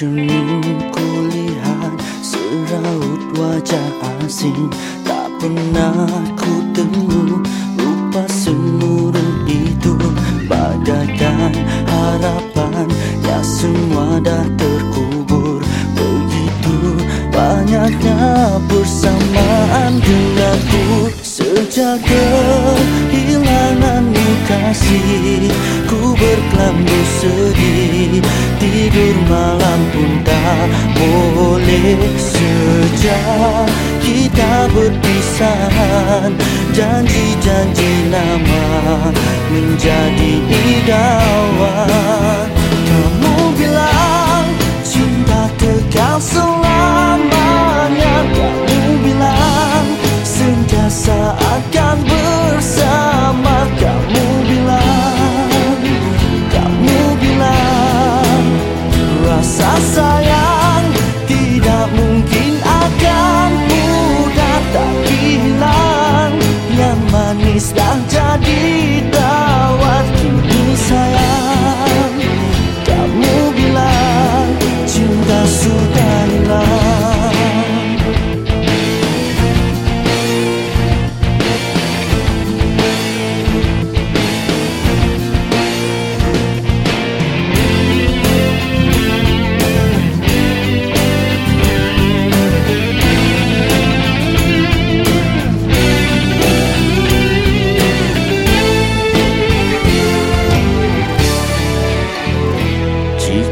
senyum ku lihat seraut wajah asing. Tak pernah ku temu. Lupa senurut itu. Bagaikan harapan boleh Sejak kita berpisahan Janji-janji nama menjadi idawan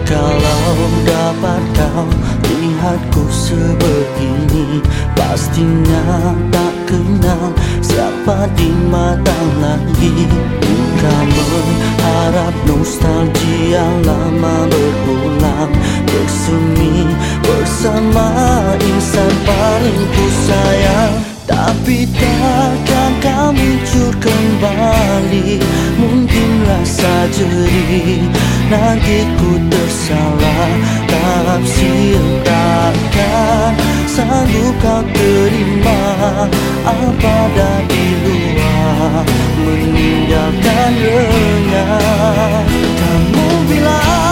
Jikalau dapat kau lihatku sebegini Pastinya tak kenal siapa di mata lagi. Buka mengharap nostalgia lama berulang Bersemi bersama insan paling ku sayang. Tapi takkan kau muncul kembali Mungkinlah saja Nanti ku tersalah Tafsir takkan Sanggup kau terima Apa dah di luar. Meninggalkan renyah Kamu bilang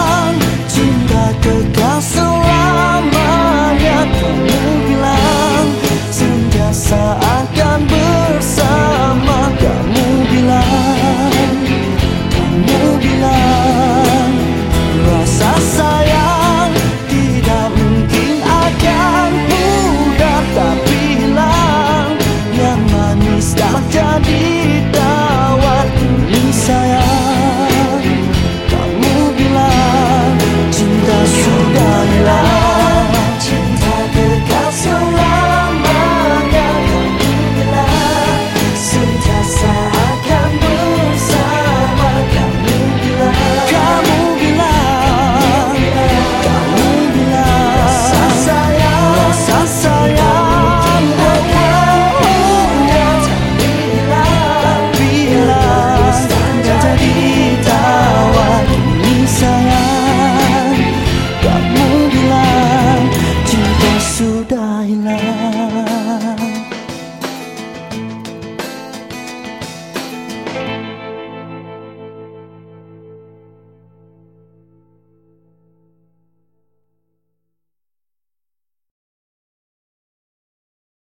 love.